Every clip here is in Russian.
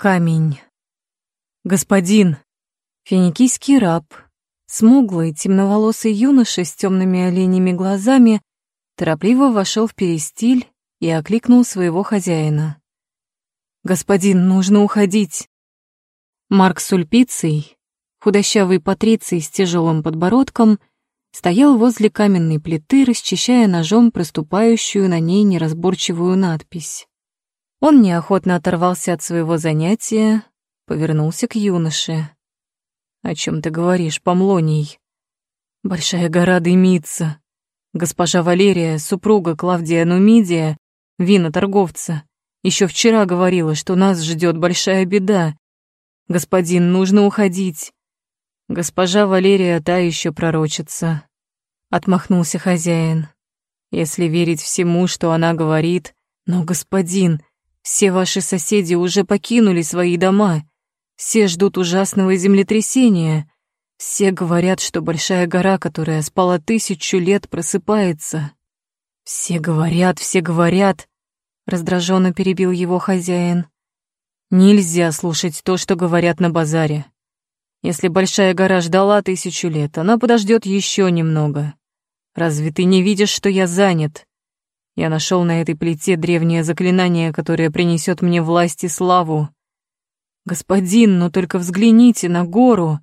Камень. Господин. Финикийский раб, смуглый, темноволосый юноша с темными оленями глазами, торопливо вошел в перестиль и окликнул своего хозяина. «Господин, нужно уходить!» Марк Сульпиций, худощавый патриций с тяжелым подбородком, стоял возле каменной плиты, расчищая ножом проступающую на ней неразборчивую надпись. Он неохотно оторвался от своего занятия, повернулся к юноше. «О чем ты говоришь, Помлоний?» «Большая гора дымится. Госпожа Валерия, супруга Клавдия Нумидия, виноторговца, еще вчера говорила, что нас ждет большая беда. Господин, нужно уходить. Госпожа Валерия та еще пророчится. Отмахнулся хозяин. Если верить всему, что она говорит, но, господин, все ваши соседи уже покинули свои дома. Все ждут ужасного землетрясения. Все говорят, что большая гора, которая спала тысячу лет, просыпается. Все говорят, все говорят, раздраженно перебил его хозяин. Нельзя слушать то, что говорят на базаре. Если большая гора ждала тысячу лет, она подождет еще немного. Разве ты не видишь, что я занят? Я нашел на этой плите древнее заклинание, которое принесет мне власть и славу. Господин, но только взгляните на гору.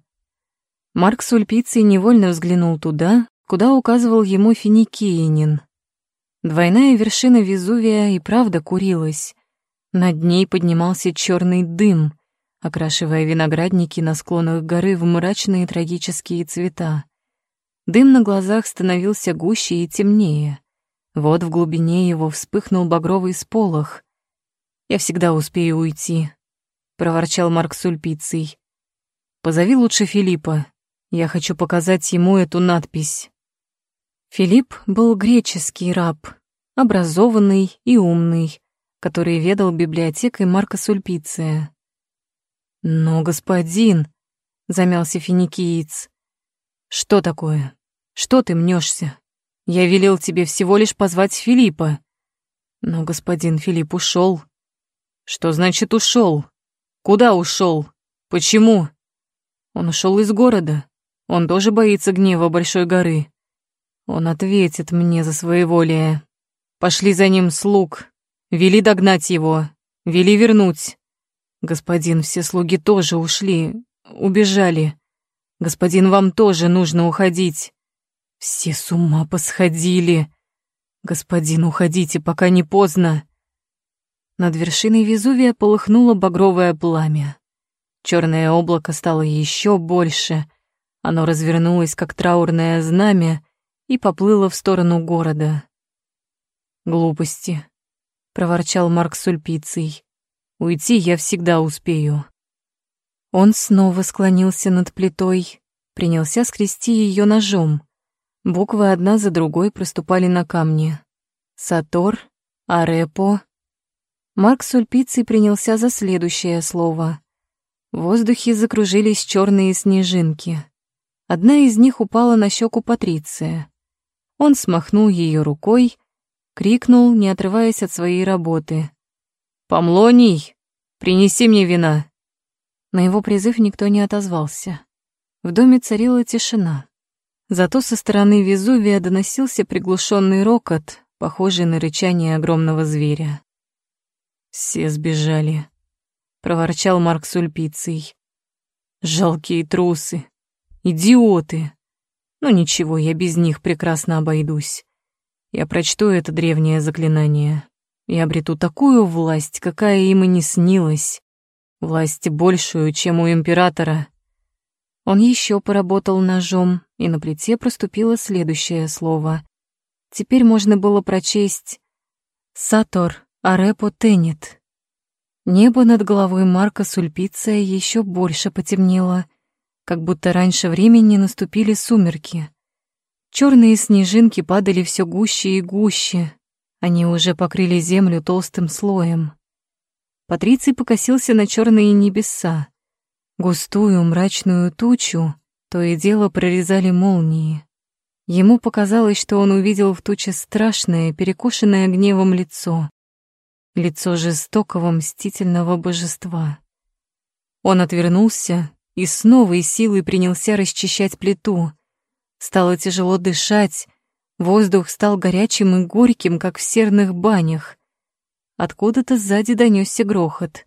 Марк Сульпиций невольно взглянул туда, куда указывал ему финикиянин. Двойная вершина Везувия и правда курилась. Над ней поднимался черный дым, окрашивая виноградники на склонах горы в мрачные трагические цвета. Дым на глазах становился гуще и темнее. Вот в глубине его вспыхнул багровый сполох. «Я всегда успею уйти», — проворчал Марк Сульпиций. «Позови лучше Филиппа. Я хочу показать ему эту надпись». Филипп был греческий раб, образованный и умный, который ведал библиотекой Марка Сульпиция. «Но, господин», — замялся финикиец, — «что такое? Что ты мнешься? Я велел тебе всего лишь позвать Филиппа. Но господин Филипп ушел. Что значит ушел? Куда ушел? Почему? Он ушел из города. Он тоже боится гнева Большой горы. Он ответит мне за своеволие. Пошли за ним слуг. Вели догнать его. Вели вернуть. Господин, все слуги тоже ушли. Убежали. Господин, вам тоже нужно уходить. Все с ума посходили. Господин, уходите, пока не поздно. Над вершиной Везувия полыхнуло багровое пламя. Черное облако стало еще больше. Оно развернулось, как траурное знамя, и поплыло в сторону города. «Глупости», — проворчал Марк Сульпиций. «Уйти я всегда успею». Он снова склонился над плитой, принялся скрести ее ножом. Буквы одна за другой проступали на камне. Сатор, Арепо. Марк Сульпиций принялся за следующее слово. В воздухе закружились черные снежинки. Одна из них упала на щеку Патриция. Он смахнул ее рукой, крикнул, не отрываясь от своей работы. «Помлоний, принеси мне вина!» На его призыв никто не отозвался. В доме царила тишина. Зато со стороны Везувия доносился приглушенный рокот, похожий на рычание огромного зверя. «Все сбежали», — проворчал Марк Сульпиций. «Жалкие трусы, идиоты. Ну ничего, я без них прекрасно обойдусь. Я прочту это древнее заклинание и обрету такую власть, какая им и не снилась. Власть большую, чем у императора». Он еще поработал ножом, и на плите проступило следующее слово. Теперь можно было прочесть «Сатор Арепо Тенет». Небо над головой Марка Сульпиция еще больше потемнело, как будто раньше времени наступили сумерки. Черные снежинки падали все гуще и гуще, они уже покрыли землю толстым слоем. Патриций покосился на черные небеса. Густую мрачную тучу то и дело прорезали молнии. Ему показалось, что он увидел в туче страшное, перекошенное гневом лицо. Лицо жестокого, мстительного божества. Он отвернулся и с новой силой принялся расчищать плиту. Стало тяжело дышать, воздух стал горячим и горьким, как в серных банях. Откуда-то сзади донесся грохот.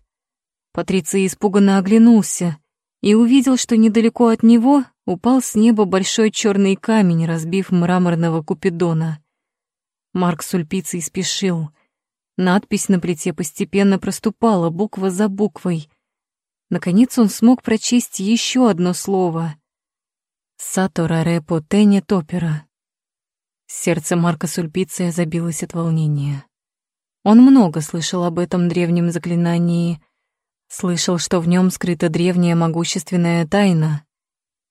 Патриций испуганно оглянулся и увидел, что недалеко от него упал с неба большой черный камень, разбив мраморного купидона. Марк Сульпицей спешил. Надпись на плите постепенно проступала, буква за буквой. Наконец он смог прочесть еще одно слово. «Сатора тене топера». Сердце Марка Сульпиция забилось от волнения. Он много слышал об этом древнем заклинании, слышал, что в нем скрыта древняя могущественная тайна.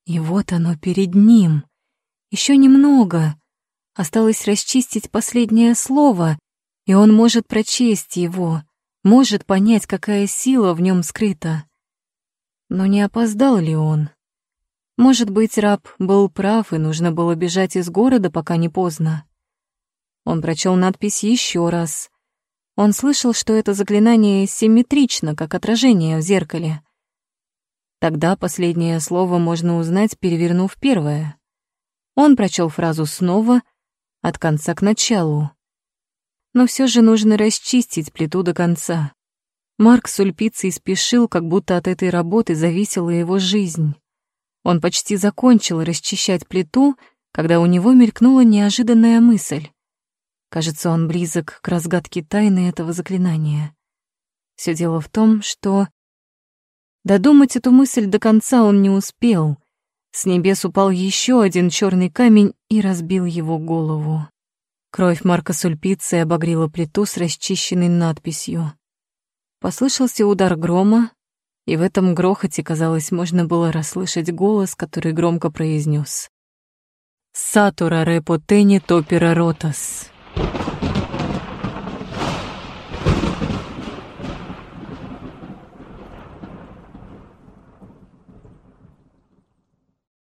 И вот оно перед ним. Еще немного. Осталось расчистить последнее слово, и он может прочесть его, может понять, какая сила в нем скрыта. Но не опоздал ли он? Может быть, раб был прав, и нужно было бежать из города, пока не поздно. Он прочел надпись еще раз — он слышал, что это заклинание симметрично, как отражение в зеркале. Тогда последнее слово можно узнать, перевернув первое. Он прочел фразу снова, от конца к началу. Но все же нужно расчистить плиту до конца. Марк с Ульпицей спешил, как будто от этой работы зависела его жизнь. Он почти закончил расчищать плиту, когда у него мелькнула неожиданная мысль. Кажется, он близок к разгадке тайны этого заклинания. Все дело в том, что... Додумать эту мысль до конца он не успел. С небес упал еще один черный камень и разбил его голову. Кровь Марка Сульпицы обогрела плиту с расчищенной надписью. Послышался удар грома, и в этом грохоте, казалось, можно было расслышать голос, который громко произнес: «Сатура репотени топера ротас». you